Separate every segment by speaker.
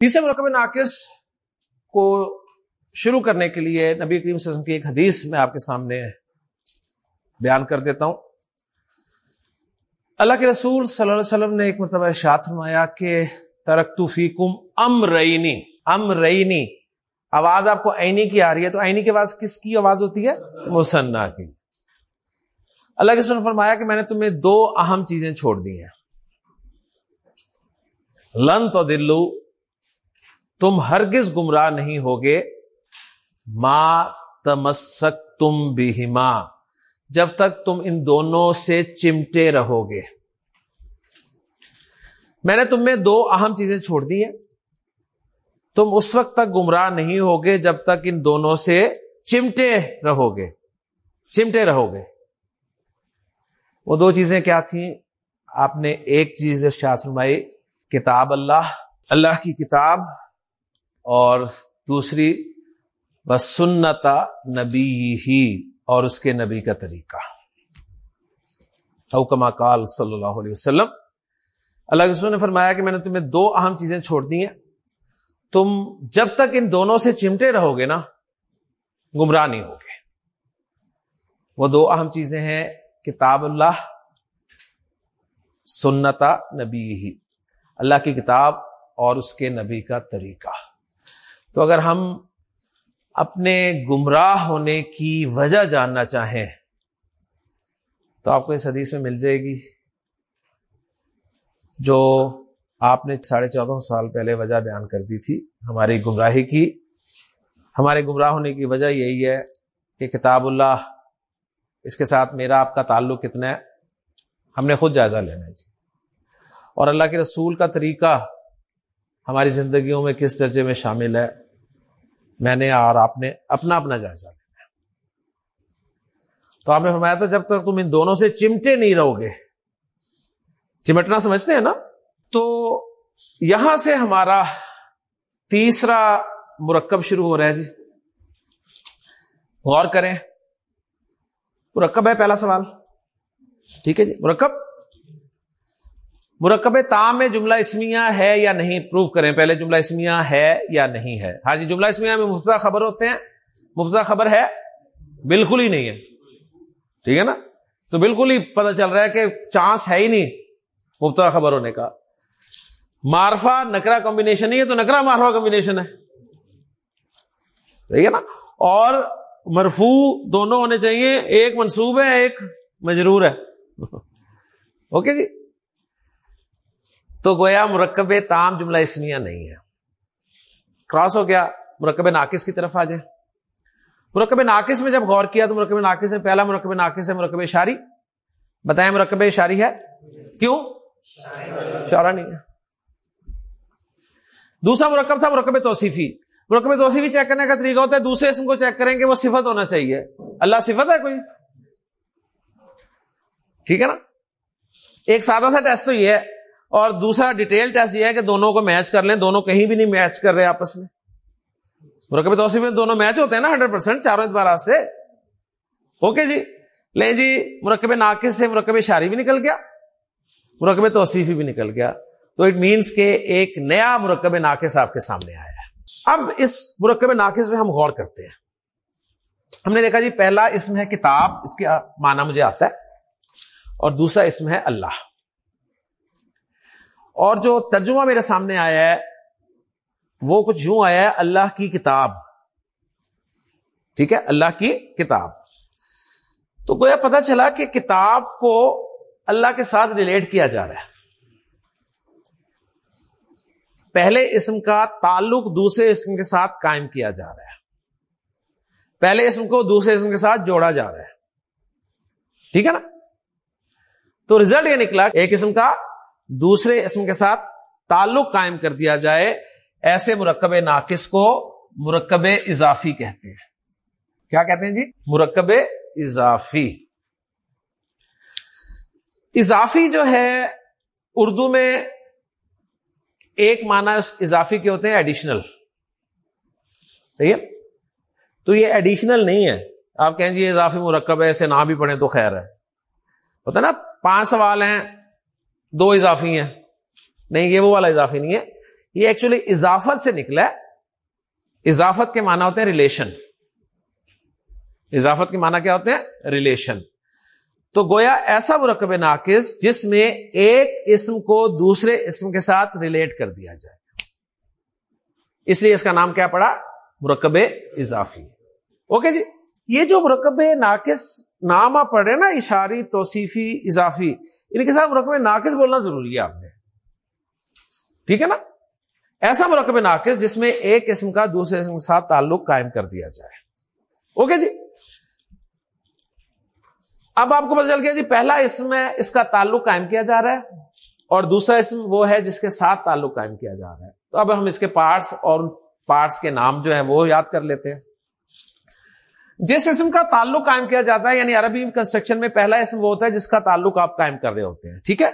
Speaker 1: تیسرے مرکب ناقص کو شروع کرنے کے لیے نبی کریم صلی اللہ علیہ وسلم کی ایک حدیث میں آپ کے سامنے بیان کر دیتا ہوں۔ اللہ کے رسول صلی اللہ علیہ وسلم نے ایک مرتبہ ارشاد فرمایا کہ ترک فیکم ام رئینی ام رئینی آواز آپ کو اینی کی آ رہی ہے، تو اینی کی آواز کس کی آواز ہوتی ہے؟ مسنا کی۔ اللہ کے سن فرمایا کہ میں نے تمہیں دو اہم چیزیں چھوڑ دی ہیں۔ لن تو دلو تم ہرگز گمراہ نہیں ہوگے۔ ماں تمسک تم بھی جب تک تم ان دونوں سے چمٹے رہو گے میں نے تم میں دو اہم چیزیں چھوڑ دی ہیں۔ تم اس وقت تک گمراہ نہیں ہوگے جب تک ان دونوں سے چمٹے رہو گے چمٹے رہو گے وہ دو چیزیں کیا تھیں؟ آپ نے ایک چیز فرمائی، کتاب اللہ۔ اللہ کی کتاب اور دوسری بس سنتا نبی ہی اور اس کے نبی کا طریقہ۔ اوکما کال صلی اللہ علیہ وسلم۔ اللہ کے نے فرمایا کہ میں نے تمہیں دو اہم چیزیں چھوڑ دی ہیں۔ تم جب تک ان دونوں سے چمٹے رہو گے نا، گمراہ نہیں ہوگے۔ وہ دو اہم چیزیں ہیں، کتاب اللہ سنتا نبی ہی اللہ کی کتاب اور اس کے نبی کا طریقہ۔ تو اگر ہم اپنے گمراہ ہونے کی وجہ جاننا چاہیں تو آپ کو اس حدیث میں مل جائے گی جو آپ نے ساڑھے چودہ سال پہلے وجہ بیان کر دی تھی ہماری گمراہی کی۔ ہمارے گمراہ ہونے کی وجہ یہی ہے کہ کتاب اللہ، اس کے ساتھ میرا، آپ کا تعلق کتنا ہے؟ ہم نے خود جائزہ لینا ہے جی۔ اور اللہ کے رسول کا طریقہ ہماری زندگیوں میں کس درجے میں شامل ہے؟ میں نے اور آپ نے اپنا اپنا جائزہ لینا تو آپ نے فرمایا تھا جب تک تم ان دونوں سے چمٹے نہیں رہو گے۔ چمٹنا سمجھتے ہیں نا؟ تو یہاں سے ہمارا تیسرا مرکب شروع ہو رہا ہے جی۔ غور کریں۔ مرکب ہے پہلا سوال۔ ٹھیک ہے جی مرکب۔ مرکب تام میں جملہ اسمیہ ہے یا نہیں پروف کریں پہلے جملہ اسمیہ ہے یا نہیں ہے ہاں جی جملہ اسمیہ میں مفتا خبر ہوتے ہیں مفتا خبر ہے بالکل ہی نہیں ہے ٹھیک ہے نا تو بالکل ہی پتہ چل رہا ہے کہ چانس ہے ہی نہیں مفتا خبر ہونے کا مارفا نکرا کمبینیشن نہیں ہے تو نکرا مارفا کمبینیشن ہے ٹھیک ہے نا اور مرفو دونوں ہونے چاہیے، ایک منصوب ہے، ایک مجرور ہے۔ اوکے جی؟ تو گویا مرکب تام جملہ اسمیہ نہیں ہے۔ کراس ہو گیا، مرکب ناقص کی طرف آ جائے۔ مرکب ناقص میں جب غور کیا تو مرکب ناقص میں پہلا مرکب ناقص ہے، مرکب شاری بتائیں مرکب شاری ہے؟ کیوں؟ شارا نہیں ہے۔ دوسرا مرکب تھا مرکب توصیفی۔ مرکب توصیفی چیک کرنے کا طریقہ ہوتا ہے، دوسرے اسم کو چیک کریں گے، وہ صفت ہونا چاہیے۔ اللہ صفت ہے کوئی؟ ٹھیک ہے نا؟ ایک سادہ سا ٹیسٹ تو یہ ہے۔ اور دوسرا ڈیٹیل ٹیسٹ یہ ہے کہ دونوں کو میچ کر لیں، دونوں کہیں بھی نہیں میچ کر رہے آپس میں۔ مرکب توصیف میں دونوں میچ ہوتے ہیں نا ہنڈریڈ پرسینٹ چاروں اعتبار سے۔ اوکے جی؟ لیں جی مرکب ناقص سے مرکب شاری بھی نکل گیا۔ مرکب توصیفی بھی نکل گیا۔ تو اٹ مینس کہ ایک نیا مرکب ناقص آپ کے سامنے آیا ہے۔ اب اس مرکب ناقص میں ہم غور کرتے ہیں۔ ہم نے دیکھا جی پہلا اسم ہے کتاب، اس کا معنی مجھے آتا ہے۔ اور دوسرا اسم ہے اللہ۔ اور جو ترجمہ میرے سامنے آیا ہے، وہ کچھ یوں آیا ہے، اللہ کی کتاب۔ ٹھیک ہے؟ اللہ کی کتاب۔ تو گویا پتا چلا کہ کتاب کو اللہ کے ساتھ ریلیٹ کیا جا رہا ہے۔ پہلے اسم کا تعلق دوسرے اسم کے ساتھ قائم کیا جا رہا ہے۔ پہلے اسم کو دوسرے اسم کے ساتھ جوڑا جا رہا ہے۔ ٹھیک ہے نا؟ تو ریزلٹ یہ نکلا، ایک اسم کا دوسرے اسم کے ساتھ تعلق قائم کر دیا جائے، ایسے مرکب ناقص کو مرکب اضافی کہتے ہیں۔ کیا کہتے ہیں جی؟ مرکب اضافی۔ اضافی جو ہے، اردو میں ایک معنی اضافی کے ہوتے ہیں ایڈیشنل صحیح ہے؟ تو یہ ایڈیشنل نہیں ہے۔ آپ کہیں جی اضافی مرکب ہے ایسے نہ بھی پڑھیں تو خیر ہے۔ ہوتا نا، پانچ سوال ہیں دو اضافی ہیں۔ نہیں، یہ وہ والا اضافی نہیں ہے۔ یہ ایکچولی اضافت سے نکلا ہے۔ اضافت کے معنی ہوتے ہیں ریلیشن اضافت کے معنی کیا ہوتے ہیں؟ ریلیشن تو گویا ایسا مرکب ناقص جس میں ایک اسم کو دوسرے اسم کے ساتھ ریلیٹ کر دیا جائے۔ اس لیے اس کا نام کیا پڑا؟ مرکب اضافی۔ اوکے جی یہ جو مرکب ناقص نام آپ پڑھ رہے ہیں نا، اشاری، توصیفی، اضافی ان کے ساتھ مرکب ناقص بولنا ضروری ہے آپ نے۔ ٹھیک ہے نا؟ ایسا مرکب ناقص جس میں ایک اسم کا دوسرے اسم کے ساتھ تعلق قائم کر دیا جائے۔ اوکے جی؟ اب آپ کو پتا چل گیا جی پہلا اسم ہے اس کا تعلق قائم کیا جا رہا ہے اور دوسرا اسم وہ ہے جس کے ساتھ تعلق قائم کیا جا رہا ہے۔ تو اب ہم اس کے پارٹس اور پارٹس کے نام جو ہیں وہ یاد کر لیتے ہیں۔ جس اسم کا تعلق قائم کیا جاتا ہے یعنی عربی کنسٹرکشن میں پہلا اسم وہ ہوتا ہے جس کا تعلق آپ قائم کر رہے ہوتے ہیں، ٹھیک ہے؟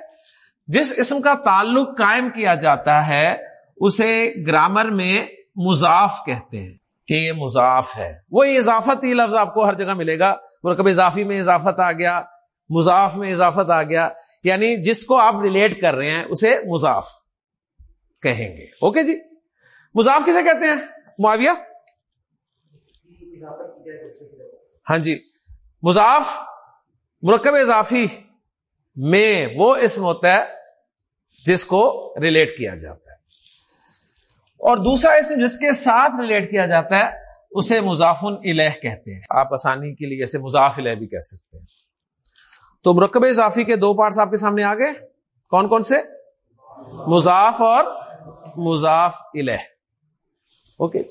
Speaker 1: جس اسم کا تعلق قائم کیا جاتا ہے، اسے گرامر میں مضاف کہتے ہیں، کہ یہ مضاف ہے۔ وہی اضافت ہی لفظ آپ کو ہر جگہ ملے گا۔ مرکب اضافی میں اضافت آ گیا، مضاف میں اضافت آ گیا یعنی جس کو آپ ریلیٹ کر رہے ہیں، اسے مضاف کہیں گے۔ اوکے جی؟ مضاف کسے کہتے ہیں؟ معاویہ؟ ہاں جی مضاف، مرکب اضافی میں وہ اسم ہوتا ہے جس کو ریلیٹ کیا جاتا ہے۔ اور دوسرا اسم جس کے ساتھ ریلیٹ کیا جاتا ہے، اسے مضافن الہ کہتے ہیں۔ آپ آسانی کے لیے اسے مضاف الہ بھی کہہ سکتے ہیں۔ تو مرکب اضافی کے دو پارٹس آپ کے سامنے آ گئے۔ کون کون سے؟ مضاف اور مضاف الہ اوکے۔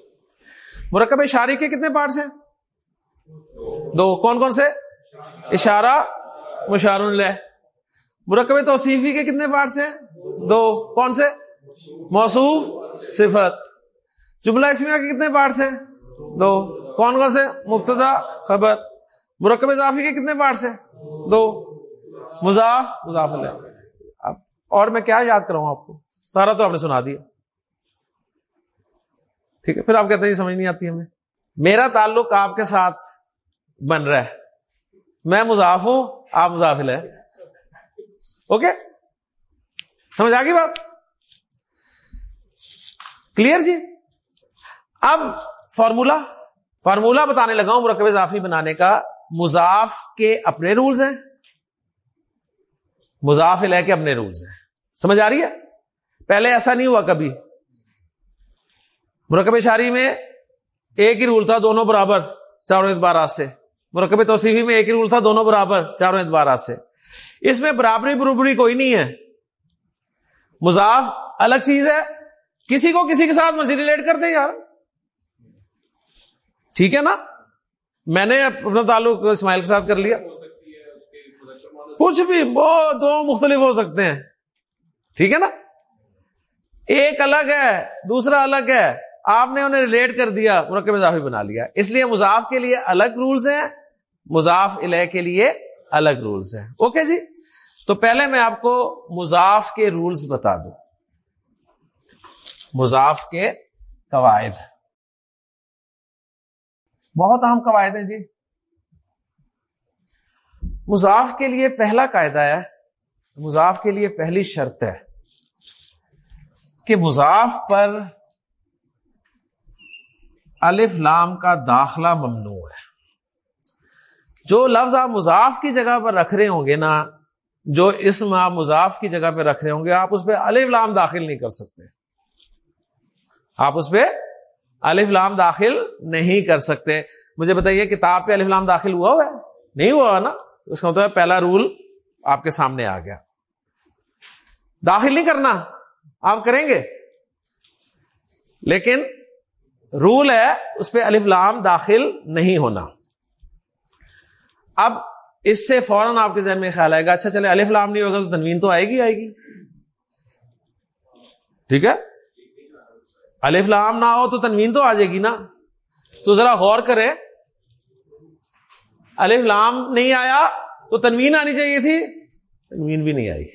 Speaker 1: مرکب شاری کے کتنے پارٹس ہیں؟ دو، کون کون سے؟ اشارہ مشار اللہ مرکب توصیفی کے کتنے پارٹس ہیں؟ دو، کون سے؟ موصوف، صفت۔ جملہ اسمیہ کے کتنے پارٹس ہیں؟ دو، کون کون سے؟ مبتدا، خبر۔ مرکب اضافی کے کتنے پارٹس ہیں؟ دو۔ مضاف مضاف اللہ اور میں کیا یاد کراؤں آپ کو؟ سارا تو آپ نے سنا دیا۔ ٹھیک ہے، پھر آپ کہتے ہیں سمجھ نہیں آتی ہمیں۔ میرا تعلق آپ کے ساتھ بن رہا ہے۔ میں مضاف ہوں، آپ مضافل ہے اوکے؟ سمجھ آ گئی بات؟ کلیئر جی؟ اب فارمولا فارمولا بتانے لگا ہوں مرکب اضافی بنانے کا۔ مضاف کے اپنے رولز ہیں۔ مضاف لے کے اپنے رولز ہیں۔ سمجھ آ رہی ہے؟ پہلے ایسا نہیں ہوا کبھی۔ مرکب شاری میں ایک ہی رول تھا، دونوں برابر، چاروں اعتبارات سے۔ مرکب توصیفی میں ایک ہی رول تھا، دونوں برابر، چاروں اعتبارات سے۔ اس میں برابری برابری کوئی نہیں ہے۔ مضاف الگ چیز ہے۔ کسی کو کسی کے ساتھ مرضی ریلیٹ کرتے یار۔ ٹھیک ہے نا؟ میں نے اپنا تعلق اسماعیل کے ساتھ کر لیا۔ کچھ بھی وہ دو مختلف ہو سکتے ہیں۔ ٹھیک ہے نا؟ ایک الگ ہے، دوسرا الگ ہے۔ آپ نے انہیں ریلیٹ کر دیا، مرکب اضافی بنا لیا۔ اس لیے مضاف کے لیے الگ رولز ہیں۔ مضاف الہ کے لیے الگ رولز ہیں۔ اوکے جی؟ تو پہلے میں آپ کو مضاف کے رولز بتا دوں۔ مضاف کے قواعد۔ بہت اہم قواعد ہیں جی۔ مضاف کے لیے پہلا قاعدہ ہے، مضاف کے لیے پہلی شرط ہے کہ مضاف پر الف لام کا داخلہ ممنوع ہے۔ جو لفظ آپ مضاف کی جگہ پر رکھ رہے ہوں گے نا، جو اسم آپ مضاف کی جگہ پہ رکھ رہے ہوں گے، آپ اس پہ الف لام داخل نہیں کر سکتے۔ آپ اس پہ الف لام داخل نہیں کر سکتے۔ مجھے بتائیے، کتاب پہ الف لام داخل ہوا ہوا ہے؟ نہیں ہوا نا؟ اس کا مطلب پہلا رول آپ کے سامنے آ گیا۔ داخل نہیں کرنا۔ آپ کریں گے۔ لیکن رول ہے اس پہ الف لام داخل نہیں ہونا۔ اب اس سے فوراً آپ کے ذہن میں خیال آئے گا اچھا چلے، الف لام نہیں ہوگا تو تنوین تو آئے گی آئے گی۔ ٹھیک ہے؟ الف لام نہ ہو تو تنوین تو آ جائے گی نا۔ تو ذرا غور کرے الف لام نہیں آیا تو تنوین آنی چاہیے تھی، تنوین بھی نہیں آئی۔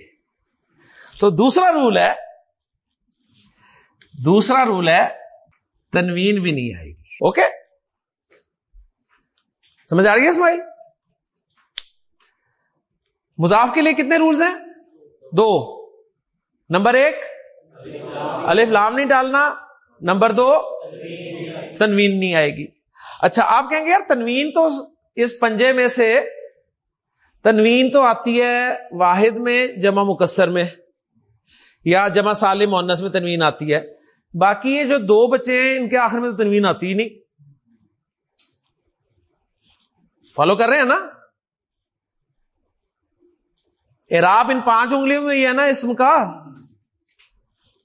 Speaker 1: تو دوسرا رول ہے، دوسرا رول ہے، تنوین بھی نہیں آئے گی۔ اوکے؟ سمجھ آ رہی ہے اسماعیل؟ مضاف کے لیے کتنے رولز ہیں؟ دو۔ نمبر ایک، الف لام نہیں ڈالنا۔ نمبر دو، تنوین نہیں آئے گی۔ اچھا آپ کہیں گے یار تنوین تو اس پنجے میں سے، تنوین تو آتی ہے واحد میں جمع مکسر میں، یا جمع سالم مونس میں تنوین آتی ہے۔ باقی یہ جو دو بچے ہیں، ان کے آخر میں تو تنوین آتی ہی نہیں۔ فالو کر رہے ہیں نا؟ اراب ان پانچ انگلیوں میں ہی ہے نا اسم کا؟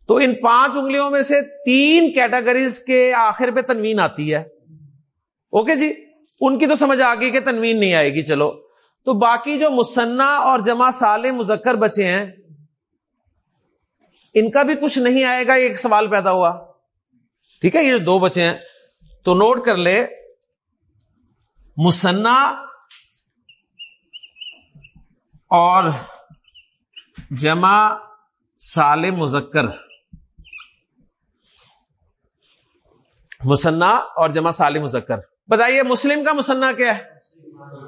Speaker 1: تو ان پانچ انگلیوں میں سے تین کیٹاگریز کے آخر پہ تنوین آتی ہے۔ اوکے جی؟ ان کی تو سمجھ آ گئی کہ تنوین نہیں آئے گی، چلو۔ تو باقی جو مسنا اور جمع سال مذکر بچے ہیں، ان کا بھی کچھ نہیں آئے گا، ایک سوال پیدا ہوا۔ ٹھیک ہے، یہ جو دو بچے ہیں، تو نوٹ کر لے۔ مسنا اور جمع سال مذکر۔ مسنا اور جمع سال مذکر۔ بتائیے، مسلم کا مسنا کیا ہے؟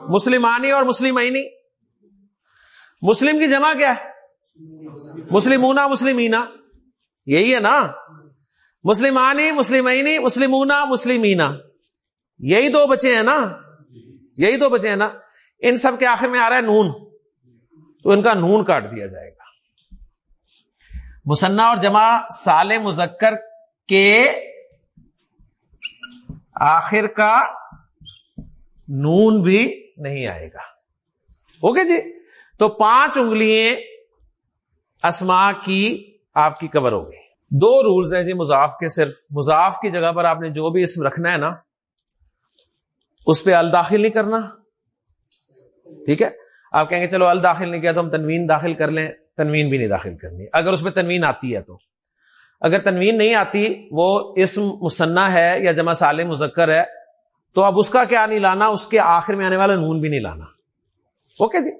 Speaker 1: مسلمانی اور مسلم مسلم کی جمع کیا ہے؟ مسلمونا مسلمینا یہی ہے نا؟ مسلمانی، مسلمینی، مسلمونا مسلمینا یہی دو بچے ہیں نا؟ یہی دو بچے ہیں نا؟ ان سب کے آخر میں آ رہا ہے نون۔ تو ان کا نون کاٹ دیا جائے گا۔ مسنا اور جمع سال مذکر کے آخر کا نون بھی نہیں آئے گا۔ اوکے جی؟ تو پانچ انگلی اسما کی آپ کی کور ہو گئی دو رولز ہیں جی مضاف کے، صرف مضاف کی جگہ پر آپ نے جو بھی اسم رکھنا ہے نا، اس پہ الداخل نہیں کرنا۔ ٹھیک ہے؟ آپ کہیں گے چلو الداخل نہیں کیا تو ہم تنوین داخل کر لیں، تنوین بھی نہیں داخل کرنی۔ اگر اس پہ تنوین آتی ہے تو۔ اگر تنوین نہیں آتی، وہ اسم مسنا ہے یا جمع سال مذکر ہے، تو اب اس کا کیا نہیں لانا، اس کے آخر میں آنے والا نون بھی نہیں لانا۔ اوکے جی؟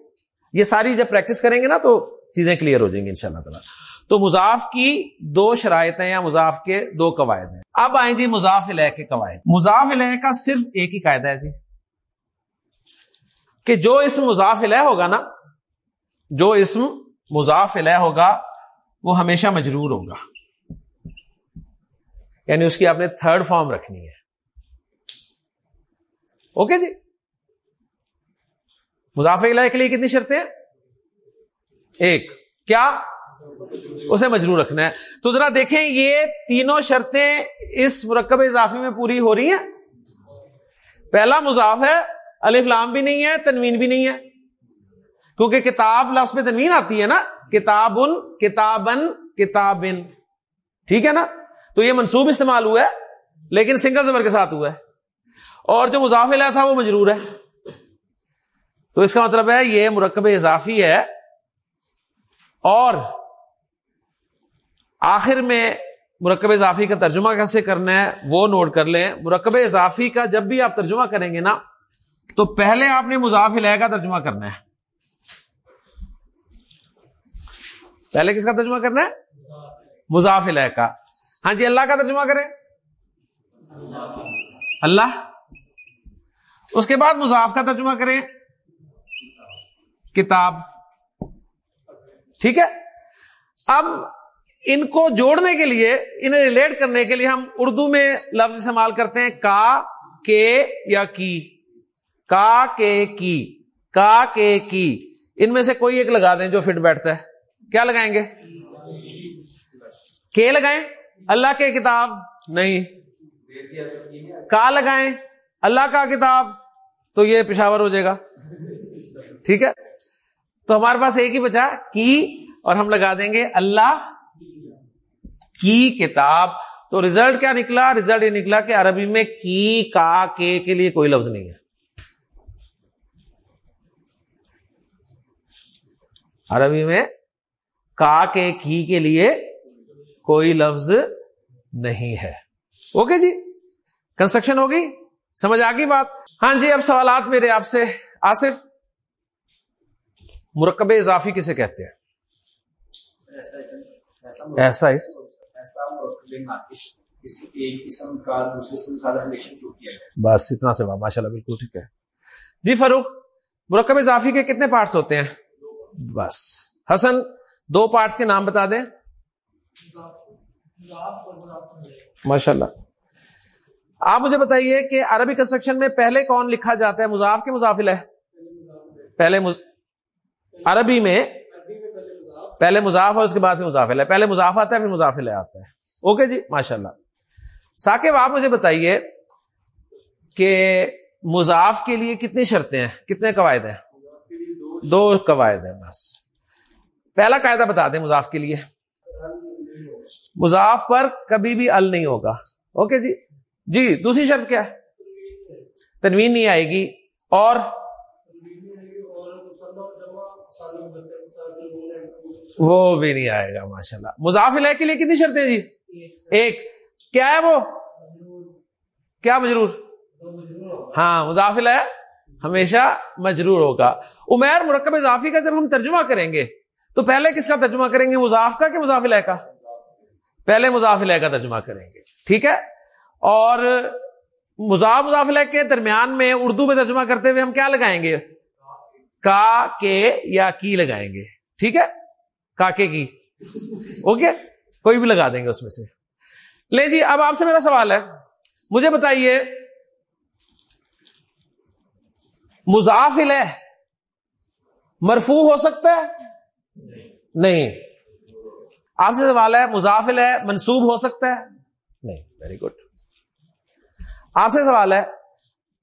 Speaker 1: یہ ساری جب پریکٹس کریں گے نا تو چیزیں کلیئر ہو جائیں گی ان شاء اللہ تعالیٰ۔ تو مضاف کی دو شرائط ہیں یا مضاف کے دو قواعد ہیں۔ اب آئیں جی مضاف الہ کے قواعد۔ مضاف الہ کا صرف ایک ہی قاعدہ ہے جی۔ کہ جو اسم مضاف الہ ہوگا نا، جو اسم مضاف الہ ہوگا، وہ ہمیشہ مجرور ہوگا۔ یعنی اس کی آپ نے تھرڈ فارم رکھنی ہے۔ اوکے جی؟ مضاف مضافع کے لیے کتنی شرطیں ایک، کیا؟ اسے مجرور رکھنا ہے۔ تو ذرا دیکھیں، یہ تینوں شرطیں اس مرکب اضافی میں پوری ہو رہی ہیں۔ پہلا مضاف ہے الف لام بھی نہیں ہے، تنوین بھی نہیں ہے۔ کیونکہ کتاب لفظ میں تنوین آتی ہے نا کتاب ان کتابن کتابن۔ ٹھیک ہے نا؟ تو یہ منصوب استعمال ہوا ہے، لیکن سنگل زبر کے ساتھ ہوا ہے۔ اور جو مضافلہ تھا وہ مجرور ہے۔ تو اس کا مطلب ہے یہ مرکب اضافی ہے۔ اور آخر میں مرکب اضافی کا ترجمہ کیسے کرنا ہے وہ نوٹ کر لیں۔ مرکب اضافی کا جب بھی آپ ترجمہ کریں گے نا تو پہلے آپ نے مضاف الہ کا ترجمہ کرنا ہے۔ پہلے کس کا ترجمہ کرنا ہے؟ مضاف الہ کا۔ ہاں جی اللہ کا ترجمہ کریں۔ اللہ۔ اس کے بعد مضاف کا ترجمہ کریں۔ کتاب۔ ٹھیک ہے؟ اب ان کو جوڑنے کے لیے، انہیں ریلیٹ کرنے کے لیے ہم اردو میں لفظ استعمال کرتے ہیں کا، کے یا کی۔ کا کے کی، کا کے کی. ان میں سے کوئی ایک لگا دیں جو فٹ بیٹھتا ہے. کیا لگائیں گے؟ کے لگائیں؟ اللہ کے کتاب؟ نہیں. کا لگائیں؟ اللہ کا کتاب؟ تو یہ پشاور ہو جائے گا. ٹھیک ہے؟ تو ہمارے پاس ایک ہی بچا، کی، اور ہم لگا دیں گے اللہ کی کتاب. تو ریزلٹ کیا نکلا؟ ریزلٹ یہ نکلا کہ عربی میں کی، کا، کے کے لیے کوئی لفظ نہیں ہے. عربی میں کا کے کی کے لیے کوئی لفظ نہیں ہے۔ اوکے جی؟ کنسٹرکشن ہوگی؟ سمجھ آ گئی بات؟ ہاں جی اب سوالات میرے آپ سے۔ آصف مرکب اضافی کسے کہتے ہیں؟ ایسا اس۔ بس اتنا سے ماشاء اللہ بالکل ٹھیک ہے۔ جی فاروق مرکب اضافی کے کتنے پارٹس ہوتے ہیں؟ بس۔ حسن، دو پارٹس کے نام بتا دیں۔ ماشاء اللہ آپ مجھے بتائیے کہ عربی کنسٹرکشن میں پہلے کون لکھا جاتا ہے؟ مضاف کے مضافل ہے پہلے مز... عربی میں پہلے مضاف اور اس کے بعد مضافل ہے پہلے مضاف آتا ہے، پھر مضافل آتا ہے۔ اوکے جی؟ ماشاء اللہ ثاقب، آپ مجھے بتائیے کہ مضاف کے لیے کتنی شرطیں ہیں؟ کتنے قواعد ہیں؟ دو قواعد ہیں بس۔ پہلا قاعدہ بتا دیں مضاف کے لیے۔ مضاف پر کبھی بھی ال نہیں ہوگا۔ اوکے جی؟ جی دوسری شرط کیا ہے؟ تنوین نہیں آئے گی۔ اور؟ وہ بھی نہیں آئے گا ماشاء اللہ مضاف کے لیے کتنی شرطیں جی؟ ایک۔ کیا ہے وہ؟ کیا مجرور؟ ہاں مضافل ہے ہمیشہ مجرور ہوگا۔ عمیر مرکب اضافی کا جب ہم ترجمہ کریں گے، تو پہلے کس کا ترجمہ کریں گے؟ مضاف کا کہ مضافل کا؟ پہلے مضافل کا ترجمہ کریں گے، ٹھیک ہے؟ اور مضاف مضافل کے درمیان میں اردو میں ترجمہ کرتے ہوئے ہم کیا لگائیں گے؟ کا، کے یا کی لگائیں گے، ٹھیک ہے؟ کاکے کی۔ اوکے کوئی بھی لگا دیں گے اس میں سے۔ لے جی اب آپ سے میرا سوال ہے۔ مجھے بتائیے مضافل مرفو ہو سکتا ہے؟ نہیں۔ آپ سے سوال ہے مضافل ہے، منسوب ہو سکتا ہے؟ نہیں۔ ویری گڈ آپ سے سوال ہے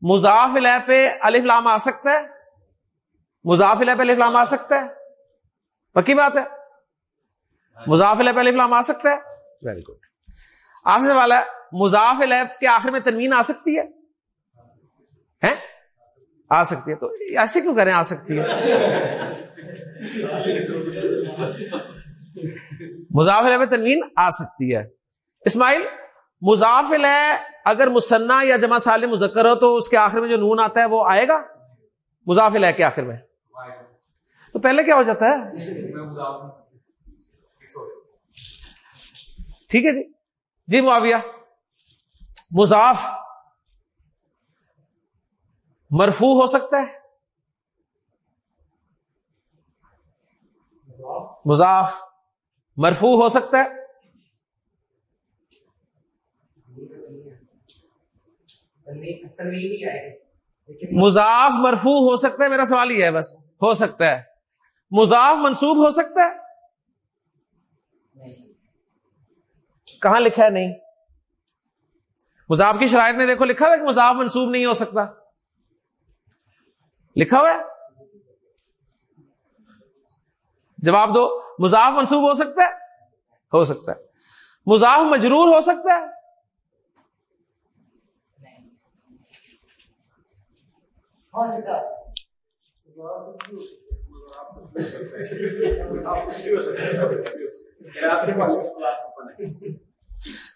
Speaker 1: مضافل پہ الف لام آ سکتا ہے؟ مضافل پہ الف لام آ سکتا ہے؟ پکی بات ہے۔ مضافل پہ الف لام آ سکتا ہے؟ ویری گڈ آپ سے سوال ہے مضافل کے آخر میں تنوین آ سکتی ہے؟ آ سکتی ہے تو ایسے کیوں کریں آ سکتی ہے؟ مضافل میں تنوین آ سکتی ہے۔ اسماعیل مضافل ہے اگر مسنا یا جمع سالم مذکر ہو تو اس کے آخر میں جو نون آتا ہے وہ آئے گا؟ مضافل ہے کے آخر میں۔ تو پہلے کیا ہو جاتا ہے؟ ٹھیک ہے جی۔ جی معاویہ۔ مضاف مرفو ہو سکتا ہے؟ مضاف. مرفو ہو سکتا ہے؟ مضاف مرفو ہو سکتا ہے؟ میرا سوال ہی ہے بس، ہو سکتا ہے۔ مضاف منسوب ہو سکتا ہے؟ کہاں لکھا ہے نہیں؟ مضاف کی شرائط میں دیکھو، لکھا ہوا کہ مضاف منسوب نہیں ہو سکتا۔ لکھا ہوا ہے؟ جواب دو، مضاف منسوب ہو سکتا ہے؟ ہو سکتا ہے۔ مضاف مجرور ہو سکتا ہے؟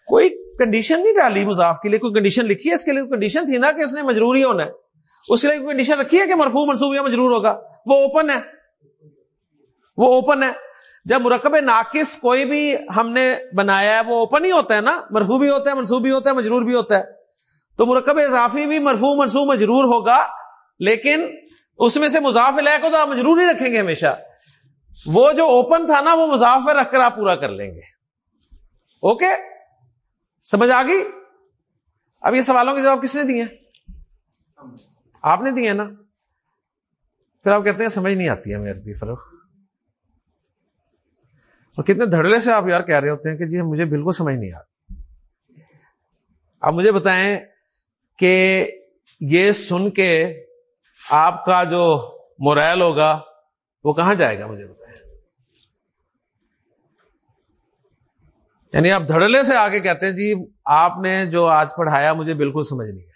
Speaker 1: کوئی کنڈیشن نہیں ڈالی مضاف کے لیے، کوئی کنڈیشن لکھی ہے اس کے لیے کنڈیشن تھی نا کہ اس نے مجروری ہونا ہے۔ اس کے لیے کنڈیشن رکھی ہے کہ مرفو منصوب یا مجرور ہوگا؟ وہ اوپن ہے۔ وہ اوپن ہے۔ جب مرکب ناقص کوئی بھی ہم نے بنایا ہے، وہ اوپن ہی ہوتا ہے نا۔ مرفو بھی ہوتا ہے، منصوب بھی ہوتا ہے، مجرور بھی ہوتا ہے۔ تو مرکب اضافی بھی مرفو منصوب مجرور ہوگا، لیکن اس میں سے مضاف علیہ کو تو آپ مجرور ہی رکھیں گے ہمیشہ۔ وہ جو اوپن تھا نا، وہ مضاف رکھ کر آپ پورا کر لیں گے۔ اوکے؟ سمجھ آ گئی؟ اب یہ سوالوں کے جواب کس نے دیے آپ نے دیے نا؟ پھر آپ کہتے ہیں سمجھ نہیں آتی ہے میرے بھی فروخ اور کتنے دھڑلے سے آپ یار کہہ رہے ہوتے ہیں کہ جی مجھے بالکل سمجھ نہیں آتی۔ آپ مجھے بتائیں کہ یہ سن کے آپ کا جو مورائل ہوگا وہ کہاں جائے گا مجھے بتائیں۔ یعنی آپ دھڑلے سے آگے کہتے ہیں جی آپ نے جو آج پڑھایا مجھے بالکل سمجھ نہیں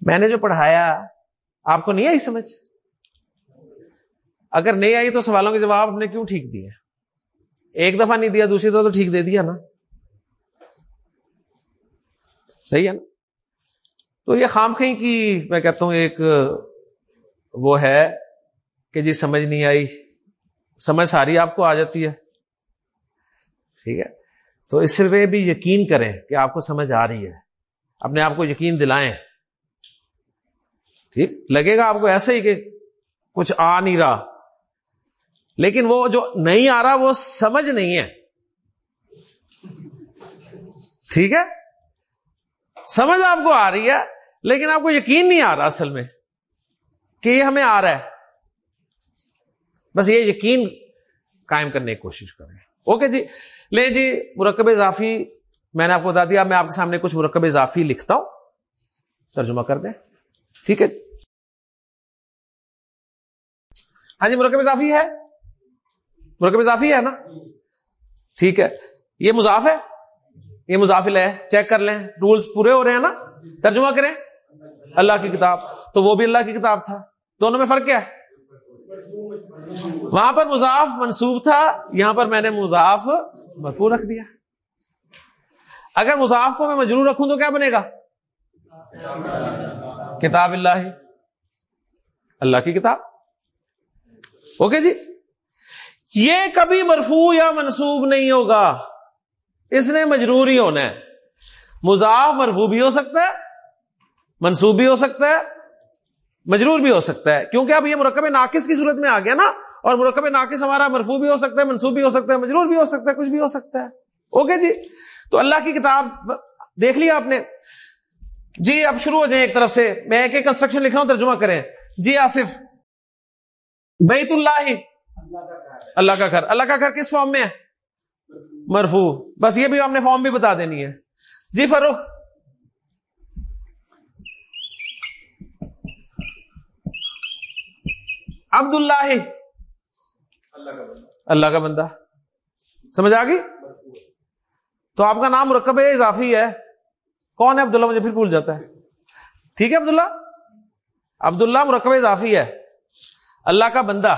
Speaker 1: میں نے جو پڑھایا، آپ کو نہیں آئی سمجھ؟ اگر نہیں آئی تو سوالوں کے جواب آپ نے کیوں ٹھیک دیے؟ ایک دفعہ نہیں دیا، دوسری دفعہ تو ٹھیک دے دیا نا۔ صحیح ہے نا؟ تو یہ خام خیں کی میں کہتا ہوں ایک، وہ ہے کہ جی سمجھ نہیں آئی۔ سمجھ ساری آپ کو آ جاتی ہے۔ ٹھیک ہے؟ تو اس سے بھی یقین کریں کہ آپ کو سمجھ آ رہی ہے۔ اپنے آپ کو یقین دلائیں۔ ٹھیک لگے گا آپ کو ایسے ہی کہ کچھ آ نہیں رہا۔ لیکن وہ جو نہیں آ رہا، وہ سمجھ نہیں ہے۔ ٹھیک ہے؟ سمجھ آپ کو آ رہی ہے، لیکن آپ کو یقین نہیں آ رہا اصل میں کہ یہ ہمیں آ رہا ہے۔ بس یہ یقین قائم کرنے کی کوشش کریں۔ اوکے جی لے جی مرکب اضافی، میں نے آپ کو بتا دیا میں آپ کے سامنے کچھ مرکب اضافی لکھتا ہوں۔ ترجمہ کر دیں۔ ٹھیک ہے۔ ہاں جی مرکب اضافی ہے؟ مرکب اضافی ہے نا؟ ٹھیک ہے۔ یہ مضاف ہے؟ یہ مضافل ہے چیک کر لیں۔ رولز پورے ہو رہے ہیں نا؟ ترجمہ کریں۔ اللہ کی کتاب۔ تو وہ بھی اللہ کی کتاب تھا۔ دونوں میں فرق کیا ہے؟ وہاں پر مضاف منصوب تھا، یہاں پر میں نے مضاف مرفو رکھ دیا۔ اگر مضاف کو میں مجرور رکھوں تو کیا بنے گا؟ کتاب اللہ۔ اللہ کی کتاب۔ اوکے جی؟ یہ کبھی مرفو یا منصوب نہیں ہوگا۔ اس نے مجرور ہی ہونا ہے۔ مضاف مرفو بھی ہو سکتا ہے، منصوب بھی ہو سکتا ہے، مجرور بھی ہو سکتا ہے۔ کیونکہ اب یہ مرکب ناقص کی صورت میں آ گیا نا، اور مرکب ناقص ہمارا مرفو بھی ہو سکتا ہے، منصوب بھی ہو سکتا ہے، مجرور بھی ہو سکتا ہے، کچھ بھی ہو سکتا ہے۔ اوکے جی؟ تو اللہ کی کتاب دیکھ لیا آپ نے۔ جی اب شروع ہو جائیں ایک طرف سے۔ میں ایک ایک کنسٹرکشن لکھ رہا ہوں، ترجمہ کریں۔ جی آصف۔ بیت اللہ. اللہ کا گھر. اللہ کا گھر کس فارم میں ہے؟ مرفو بس یہ بھی آپ نے فارم بھی بتا دینی ہے. جی فروخ عبد اللہ اللہ کا بندہ. سمجھ آ گئی؟ تو آپ کا نام مرکب اضافی ہے. کون ہے عبداللہ؟ مجھے پھر بھول جاتا ہے. ٹھیک ہے عبداللہ؟ عبداللہ مرکب اضافی ہے. اللہ کا بندہ۔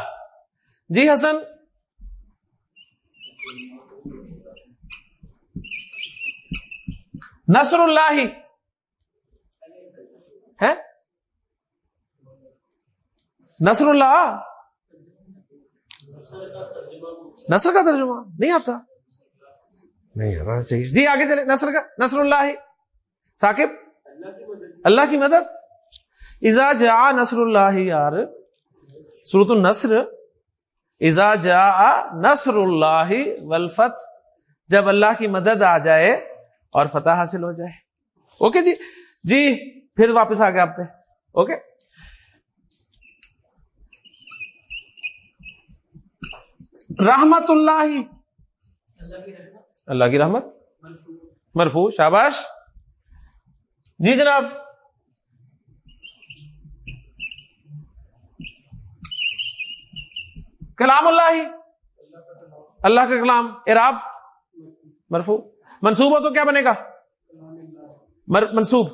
Speaker 1: جی حسن۔ نصر اللہ۔ ہے نصر اللہ۔ نصر کا ترجمہ نہیں آتا۔ نہیں آتا چاہیے۔ جی آگے چلے۔ نصر کا نصر اللہ۔ ثاقب۔ اللہ کی مدد۔ ازا جا نصر اللہ یار۔ سورت النصر ازا جا نصر اللہ ولفت جب اللہ کی مدد آ جائے اور فتح حاصل ہو جائے۔ اوکے جی؟ جی پھر واپس آ گیا آپ پہ۔ اوکے رحمت اللہ۔ اللہ کی رحمت؟ مرفو شاباش۔ جی جناب کلام اللہ اللہ کا کلام اراب مرفو منصوب ہو تو کیا بنے گا؟ منصوب۔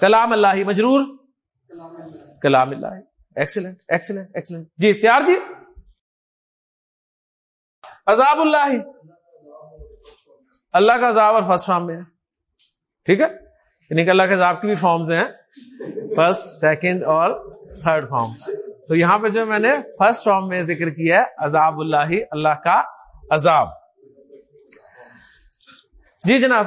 Speaker 1: کلام اللہ مجرور۔ کلام اللہ ایکسلنٹ ایکسلنٹ ایکسلنٹ جی تیار جی؟ عذاب اللہ اللہ کا عذاب اور فرسٹ فارم میں ہے۔ ٹھیک ہے؟ یعنی کہ اللہ کے عذاب کی بھی فارمز ہیں۔ فرسٹ سیکنڈ اور تھرڈ فارم تو یہاں پہ جو میں نے فرسٹ فارم میں ذکر کیا ہے، عذاب اللہ اللہ کا عذاب۔ جی جناب۔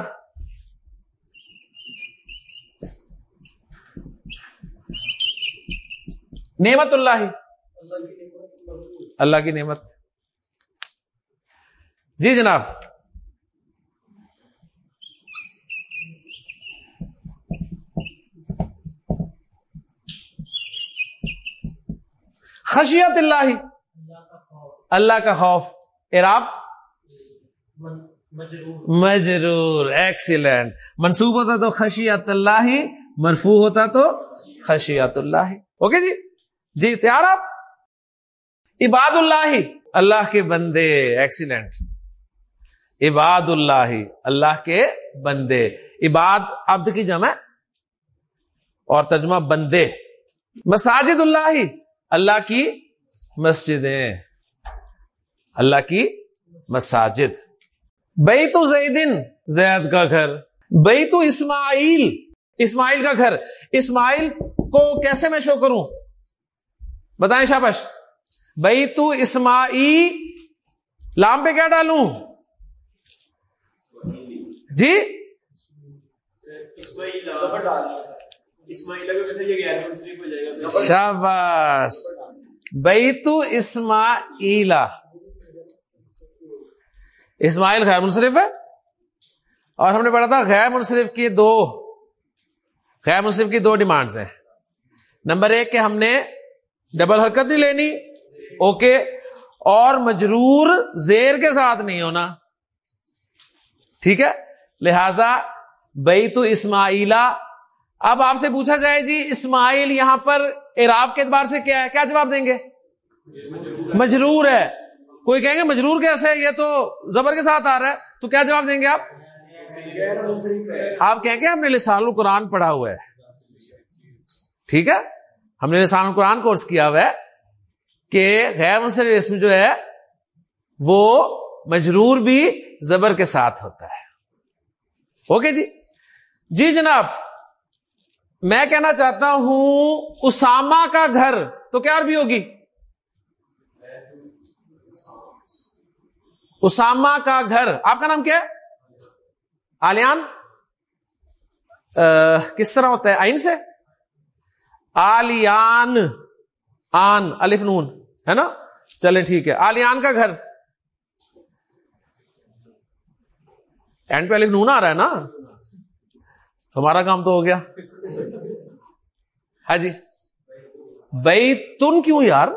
Speaker 1: نعمت اللہ اللہ کی نعمت۔ جی جناب۔ خشیت اللہ اللہ کا خوف اراب مجرور ایکسیلنٹ منصوب ہوتا تو خشیت اللہ مرفو ہوتا تو خشیت اللہ اوکے جی؟ جی تیار آپ؟ عباد اللہ اللہ کے بندے ایکسیلنٹ عباد اللہ اللہ کے بندے. عباد، عبد کی جمع اور ترجمہ بندے. مساجد اللہ اللہ کی مسجدیں۔ اللہ کی مساجد۔ بئی تو زیدن، زید کا گھر۔ بئی تو اسماعیل۔ اسماعیل کا گھر۔ اسماعیل کو کیسے میں شو کروں؟ بتائیں شابش بئی تو اسماعی لام پہ کیا ڈالوں؟ جی؟ شاباش۔ بیت اسماعیلا اسماعیل غیر منصرف ہے؟ اور ہم نے پڑھا تھا غیر منصرف کی دو، غیر منصرف کی دو ڈیمانڈز ہیں۔ نمبر ایک کہ ہم نے ڈبل حرکت نہیں لینی۔ اوکے۔ اور مجرور زیر کے ساتھ نہیں ہونا۔ ٹھیک ہے؟ لہذا بئی تو اسماعیلا اب آپ سے پوچھا جائے جی اسماعیل یہاں پر ایراب کے اعتبار سے کیا ہے؟ کیا جواب دیں گے؟ مجرور ہے۔ کوئی کہیں گے مجرور کیسے یہ تو زبر کے ساتھ آ رہا ہے۔ تو کیا جواب دیں گے آپ؟ آپ کہیں گے ہم نے لسان القرآن پڑھا ہوا ہے۔ ٹھیک ہے؟ ہم نے لسان القرآن کورس کیا ہوا ہے کہ غیر منصرف اسم جو ہے، وہ مجرور بھی زبر کے ساتھ ہوتا ہے۔ اوکے جی؟ جی جناب میں کہنا چاہتا ہوں، اسامہ کا گھر تو کیا عربی ہوگی؟ اسامہ کا گھر، آپ کا نام کیا ہے؟ آلیان کس طرح ہوتا ہے؟ آئین سے؟ آلیان آن، الف نون، ہے نا؟ چلے ٹھیک ہے آلیان کا گھر۔ اینڈ پہ الف نون آ رہا ہے نا؟ ہمارا کام تو ہو گیا۔ ہاں جی۔ بیت تن کیوں یار؟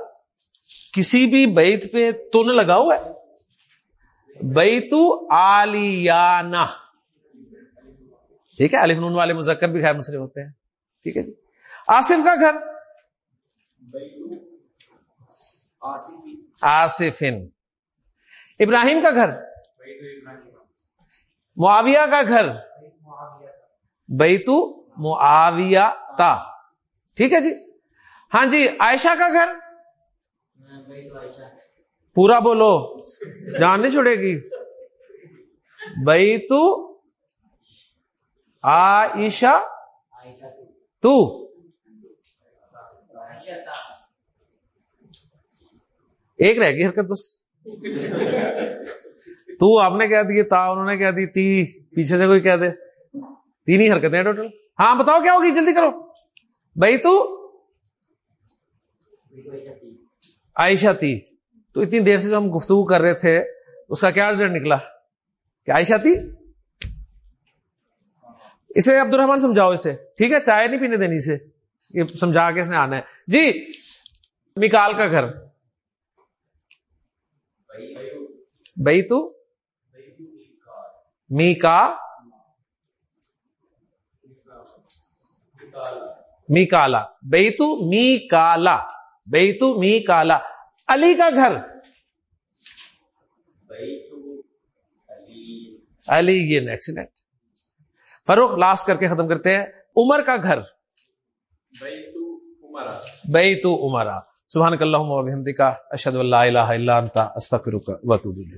Speaker 1: کسی بھی بیت پہ تن لگا ہوا ہے۔ بیتو آلیانا ٹھیک ہے علی فنون والے مذکر بھی خیر مسئلے ہوتے ہیں۔ ٹھیک ہے جی۔ آصف کا گھر۔ آصفن۔ ابراہیم کا گھر۔ معاویہ کا گھر۔ بیتو معاویہ تا۔ ٹھیک ہے جی؟ ہاں جی عائشہ کا گھر؟ پورا بولو۔ جان نہیں چھوڑے گی۔ بئی تو عائشہ تو۔ ایک رہ گی حرکت بس۔ تو آپ نے کہہ دی، تا انہوں نے کہہ دی، تی۔ پیچھے سے کوئی کہہ دے۔ تین ہی حرکتیں ٹوٹل۔ ہاں بتاؤ کیا ہوگی؟ جلدی کرو۔ بھائی، تو عائشہ تی۔ تو اتنی دیر سے جو ہم گفتگو کر رہے تھے، اس کا کیا رزلٹ نکلا؟ کیا عائشہ تھی اسے عبد الرحمان سمجھاؤ، اسے۔ ٹھیک ہے، چائے نہیں پینے دینی اسے۔ یہ سمجھا کے اس نے آنا ہے۔ جی مکال کا گھر۔ بئی تو می می کالا بئی تو می کالا بئی می کالا علی کا گھر علی یہ ایکسیڈنٹ فروخ لاسٹ کر کے ختم کرتے ہیں عمر کا گھر بئی تو عمرا سبحان اللہ کا اشد اللہ الہ الا انت استغفرک و اتوب الیک